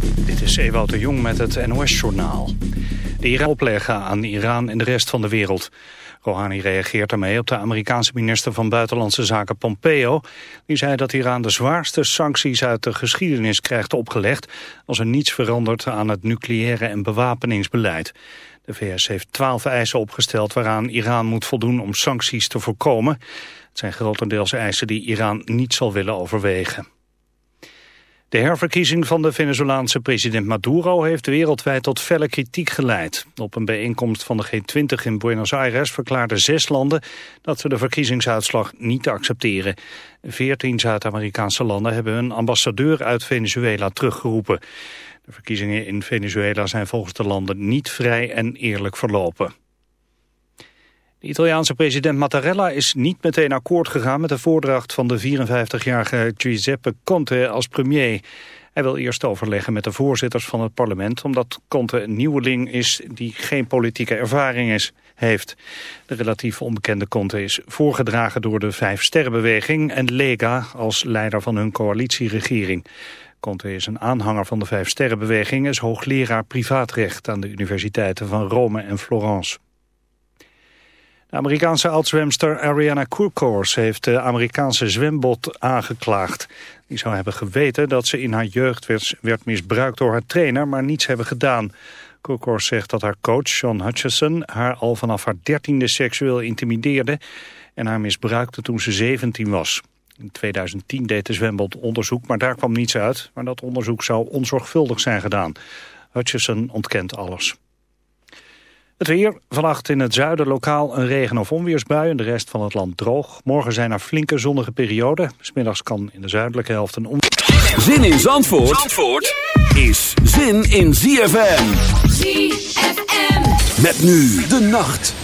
Dit is Ewout de Jong met het NOS-journaal. De Iran opleggen aan Iran en de rest van de wereld. Rouhani reageert daarmee op de Amerikaanse minister van Buitenlandse Zaken Pompeo. Die zei dat Iran de zwaarste sancties uit de geschiedenis krijgt opgelegd... als er niets verandert aan het nucleaire en bewapeningsbeleid. De VS heeft twaalf eisen opgesteld waaraan Iran moet voldoen om sancties te voorkomen. Het zijn grotendeels eisen die Iran niet zal willen overwegen. De herverkiezing van de Venezolaanse president Maduro heeft wereldwijd tot felle kritiek geleid. Op een bijeenkomst van de G20 in Buenos Aires verklaarden zes landen dat ze de verkiezingsuitslag niet accepteren. Veertien Zuid-Amerikaanse landen hebben hun ambassadeur uit Venezuela teruggeroepen. De verkiezingen in Venezuela zijn volgens de landen niet vrij en eerlijk verlopen. Italiaanse president Mattarella is niet meteen akkoord gegaan met de voordracht van de 54-jarige Giuseppe Conte als premier. Hij wil eerst overleggen met de voorzitters van het parlement... omdat Conte een nieuweling is die geen politieke ervaring is, heeft. De relatief onbekende Conte is voorgedragen door de Vijf Sterrenbeweging... en Lega als leider van hun coalitieregering. Conte is een aanhanger van de Vijf Sterrenbeweging... en is hoogleraar privaatrecht aan de universiteiten van Rome en Florence. Amerikaanse oudzwemster Ariana Kurkors heeft de Amerikaanse zwembod aangeklaagd. Die zou hebben geweten dat ze in haar jeugd werd, misbruikt door haar trainer, maar niets hebben gedaan. Kurkors zegt dat haar coach, John Hutchison, haar al vanaf haar dertiende seksueel intimideerde en haar misbruikte toen ze 17 was. In 2010 deed de zwembod onderzoek, maar daar kwam niets uit. Maar dat onderzoek zou onzorgvuldig zijn gedaan. Hutchison ontkent alles. Het weer, vannacht in het zuiden lokaal een regen- of onweersbui... en de rest van het land droog. Morgen zijn er flinke zonnige perioden. Smiddags kan in de zuidelijke helft een onweer... Zin in Zandvoort, Zandvoort is zin in ZFM. ZFM. Met nu de nacht.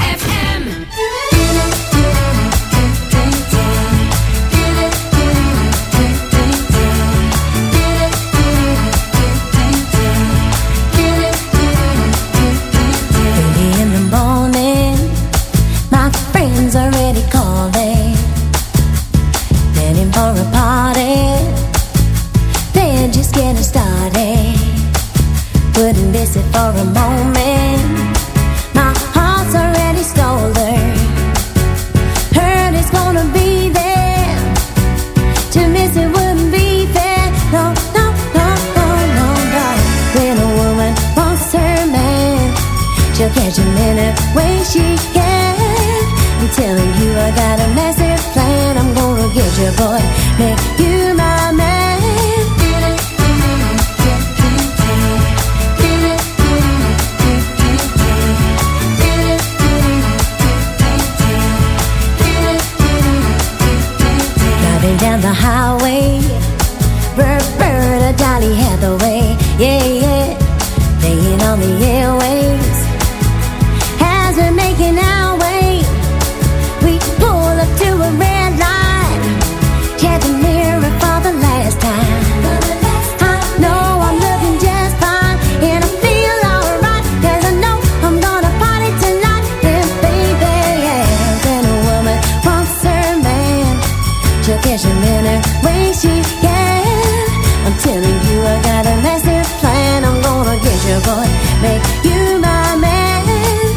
There's your manner, way she, can. I'm telling you I got a master plan I'm gonna get your boy, make you my man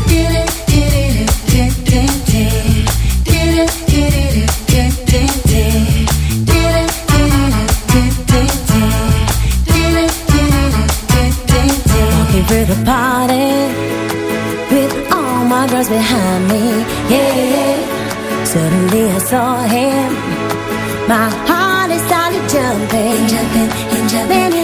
Get it, get it, get it, get it Get it, get it, get it, get it Get it, get it, get it, get it Get it, get it, get it, get it Walking through the party With all my girls behind me, yeah Suddenly I saw him my heart is solid jumping, jumping, and jumping.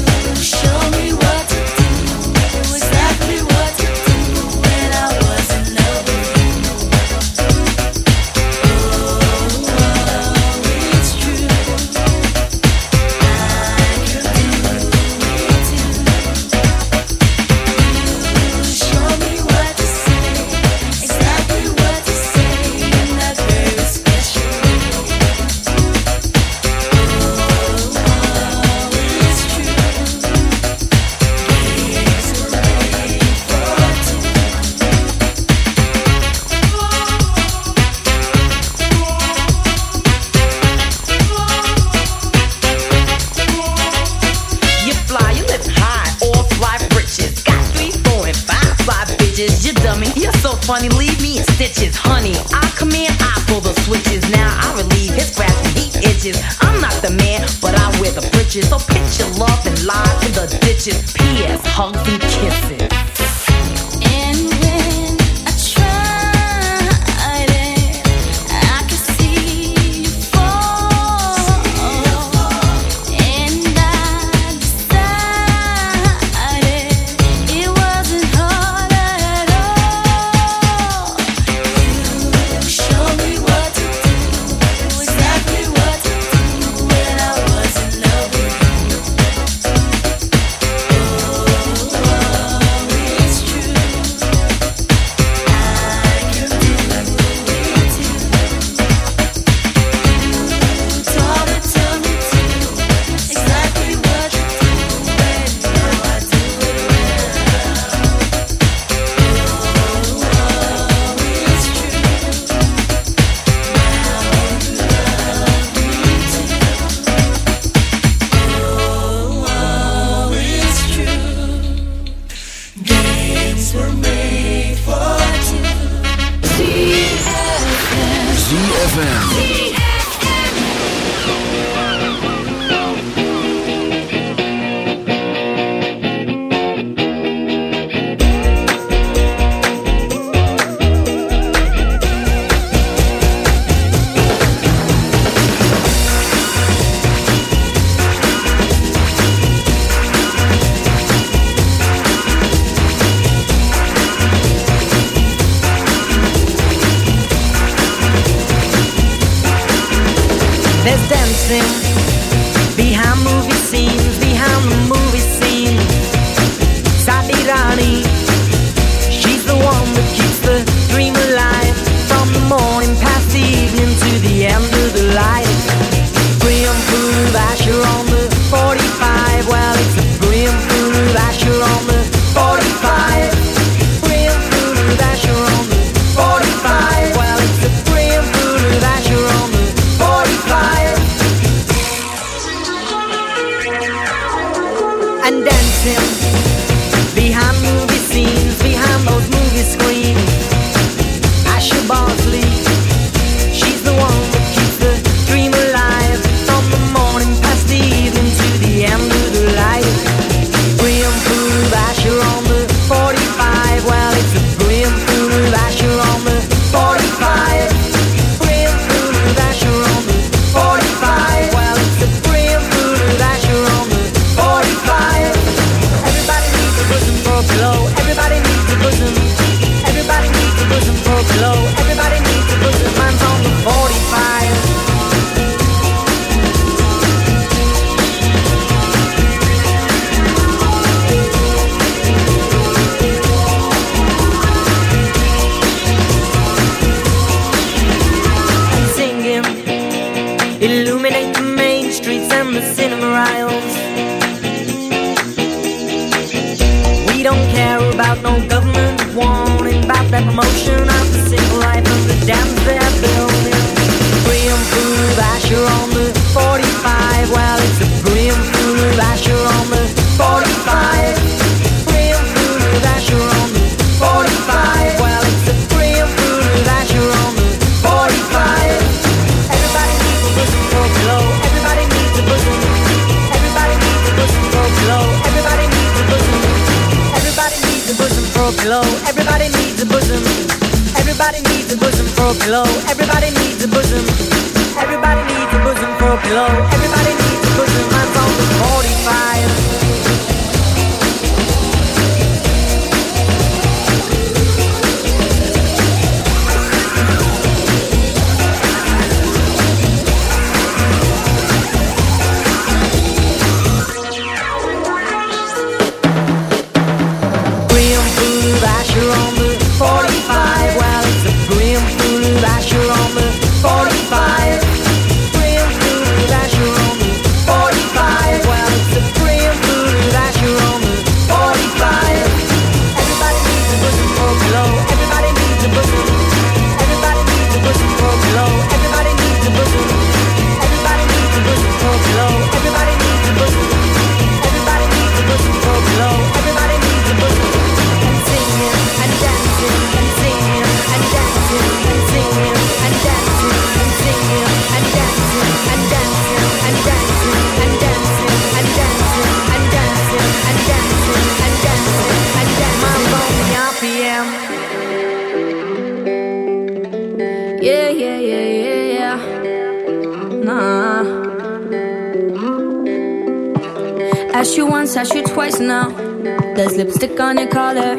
tell me kitchen. Everybody needs a bosom for a pillow. Everybody needs a bosom. Everybody needs a bosom for a pillow. Everybody needs a bosom. Mine's almost 45. asked you once, I shoot twice now. There's lipstick on her collar.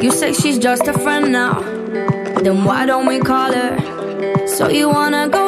You say she's just a friend now. Then why don't we call her? So you wanna go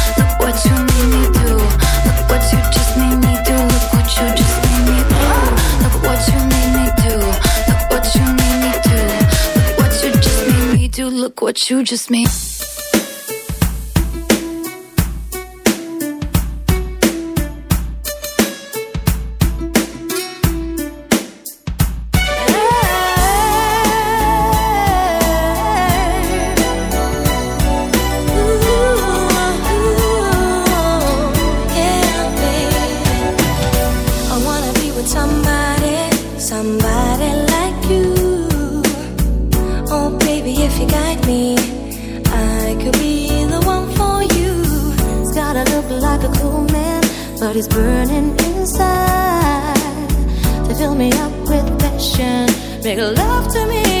what you just made. burning inside. They fill me up with passion, make love to me.